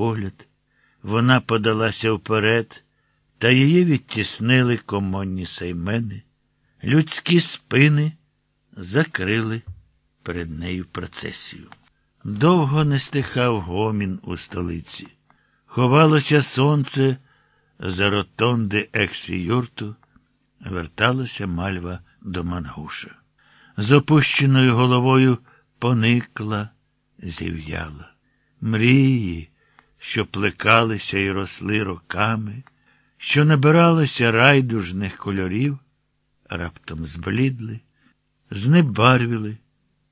погляд. Вона подалася вперед, та її відтіснили комонні саймени. Людські спини закрили перед нею процесію. Довго не стихав гомін у столиці. Ховалося сонце за ротонди ексі-юрту, верталася мальва до Мангуша. З опущеною головою поникла, зів'яла. Мрії, що плекалися і росли роками, що набиралися райдужних кольорів, раптом зблідли, знебарвіли,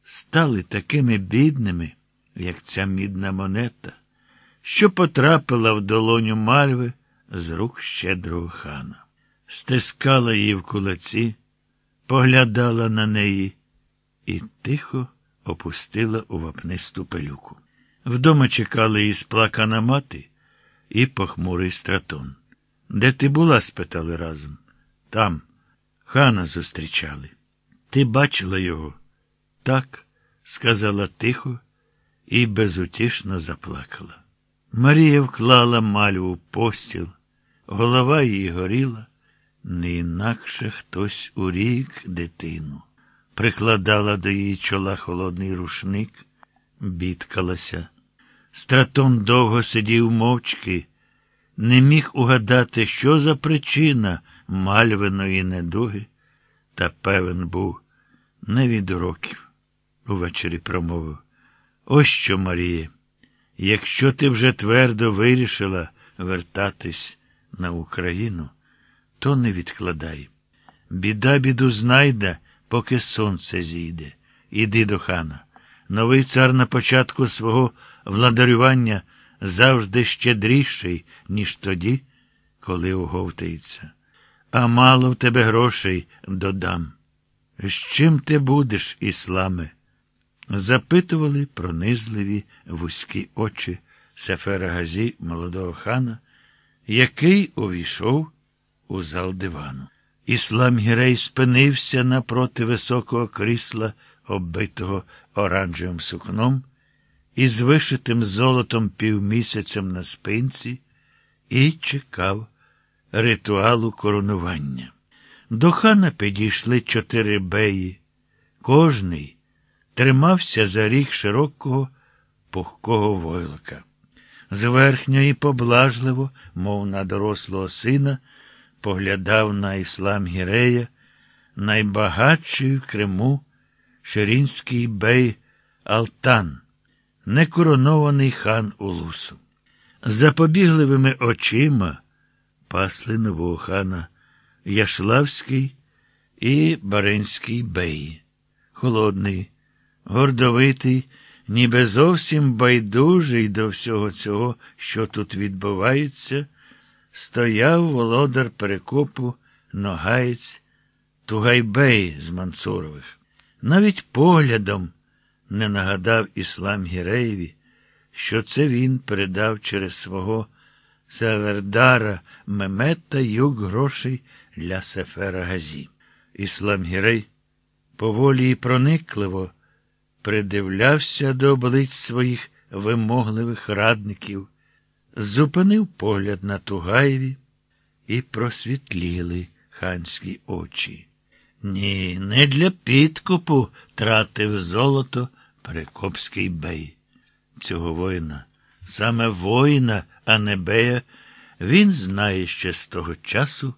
стали такими бідними, як ця мідна монета, що потрапила в долоню мальви з рук щедрого хана. Стискала її в кулаці, поглядала на неї і тихо опустила у вапнисту пелюку. Вдома чекали і сплакана мати, і похмурий стратон. Де ти була? спитали разом. Там. Хана зустрічали. Ти бачила його? Так, сказала тихо і безутішно заплакала. Марія вклала мальву постіл, голова її горіла, не інакше хтось урік дитину, прикладала до її чола холодний рушник, бідкалася. Стратон довго сидів мовчки, не міг угадати, що за причина мальвиної недуги, та певен був не від уроків. Увечері промовив. Ось що, Маріє, якщо ти вже твердо вирішила вертатись на Україну, то не відкладай. Біда біду знайде, поки сонце зійде. Іди до хана. Новий цар на початку свого владарювання завжди щедріший, ніж тоді, коли оговтається. А мало в тебе грошей додам. З чим ти будеш, ісламе? Запитували пронизливі вузькі очі Сефера Газі молодого хана, який увійшов у зал дивану. Іслам Гірей спинився напроти високого крісла, оббитого оранжевим сукном, із вишитим золотом півмісяцем на спинці, і чекав ритуалу коронування. До хана підійшли чотири беї. Кожний тримався за ріг широкого пухкого войлика. Зверхньо і поблажливо, мов на дорослого сина, поглядав на іслам Гірея, найбагатший в Криму ширінський бей Алтан, некоронований хан Улусу. Запобігливими очима пасли нового хана Яшлавський і Баринський бей, холодний, гордовитий, ніби зовсім байдужий до всього цього, що тут відбувається, стояв володар перекопу Ногаєць Тугайбей з Мансурових. Навіть поглядом не нагадав Іслам Гіреєві, що це він передав через свого Севердара Мемета юг грошей для Сефера Газі. Іслам Гірей поволі і проникливо придивлявся до облич своїх вимогливих радників, зупинив погляд на Тугаєві і просвітліли ханські очі. Ні, не для підкупу тратив золото Перекопський бей. Цього воїна, саме воїна, а не бея, він знає ще з того часу,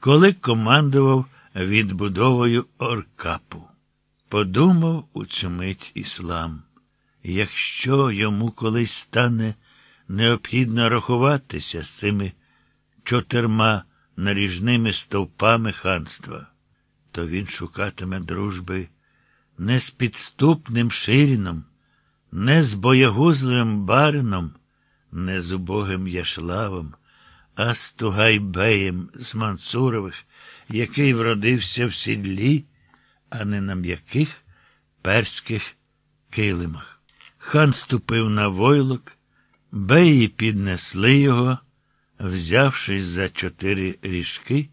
коли командував відбудовою Оркапу. Подумав у цю мить іслам, якщо йому колись стане необхідно рахуватися з цими чотирма наріжними стовпами ханства, то він шукатиме дружби не з підступним ширіном, не з боягузливим барином, не з убогим Яшлавом, а з Тугайбеєм з Мансурових, який вродився в сідлі, а не на м'яких перських килимах. Хан ступив на войлок, беї піднесли його, взявшись за чотири ріжки,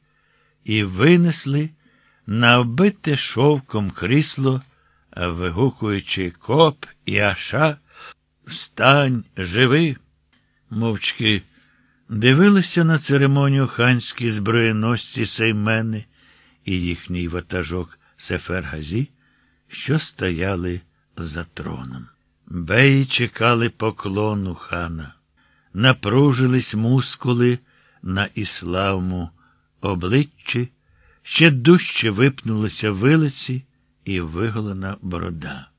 і винесли на вбите шовком крісло, вигукуючи коп і аша, встань, живи. мовчки дивилися на церемонію ханські зброєносці Сеймени і їхній ватажок Сефергазі, що стояли за троном. Беї чекали поклону хана, напружились мускули на іславму обличчі, ще дужче випнулися вилиці і виголена борода.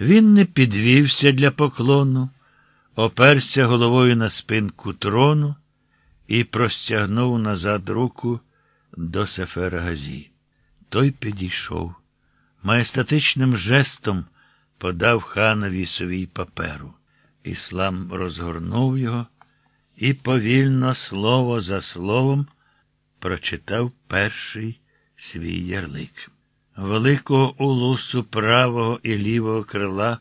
Він не підвівся для поклону, оперся головою на спинку трону і простягнув назад руку до Сефера Газі. Той підійшов, маєстатичним жестом подав ханові свій паперу. Іслам розгорнув його і повільно, слово за словом, прочитав перший свій ярлик. Великого улусу правого і лівого крила,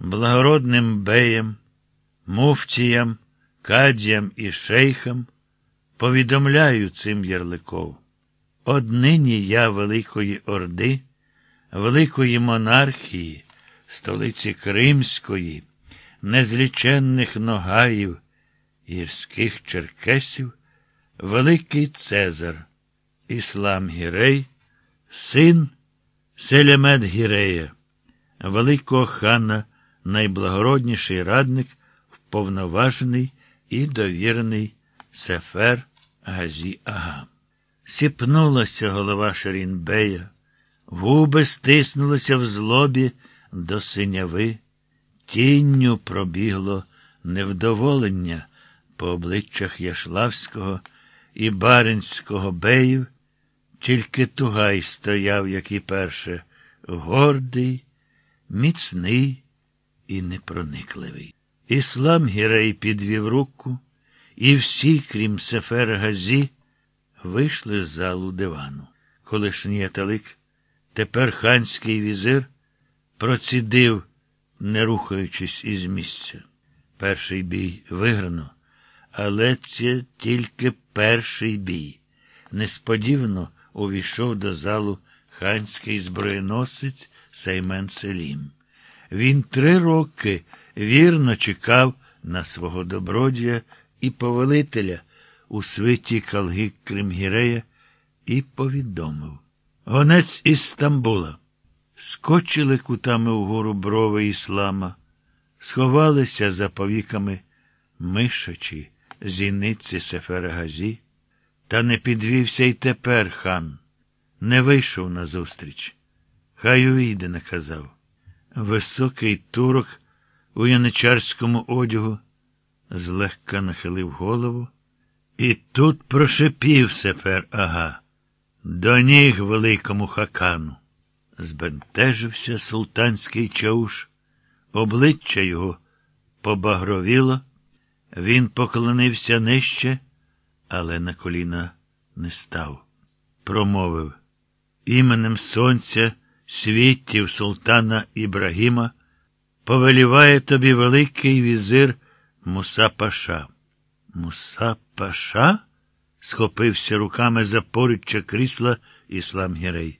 благородним беєм, муфтіям, кадіям і шейхам повідомляю цим ярликом. Однині я Великої Орди, Великої монархії, столиці Кримської, незліченних ногаїв, гірських черкесів, Великий Цезар, Іслам Гірей, син Селямет Гірея, великого хана, найблагородніший радник, вповноважений і довірений Сефер Газі Ага. Сіпнулася голова Шарінбея, губи стиснулися в злобі до синяви, тінню пробігло невдоволення по обличчях Яшлавського і Баринського беїв, тільки Тугай стояв, як і перше, гордий, міцний і непроникливий. Іслам Гірей підвів руку, і всі, крім Сефера Газі, вийшли з залу дивану. Колишній аталик, тепер ханський візир, процідив, не рухаючись із місця. Перший бій виграно, але це тільки перший бій. Несподівано увійшов до залу ханський зброєносець Сеймен Селім. Він три роки вірно чекав на свого добродія і повелителя у свиті Калги Кримгірея і повідомив. Гонець із Стамбула. Скочили кутами вгору брови іслама, сховалися за повіками мишачі зіниці Сефера Газі, та не підвівся й тепер хан, не вийшов назустріч. Хай увійде, наказав. Високий турок у яничарському одягу злегка нахилив голову, і тут прошепів Сефер ага. До ніг великому хакану. Збентежився султанський чауш, обличчя його побагровіло, він поклонився нижче, але на коліна не став. Промовив іменем сонця, світів султана Ібрагіма, повеліває тобі великий візир Муса Паша. Муса Паша? схопився руками за поруччя крісла Іслам Гірей.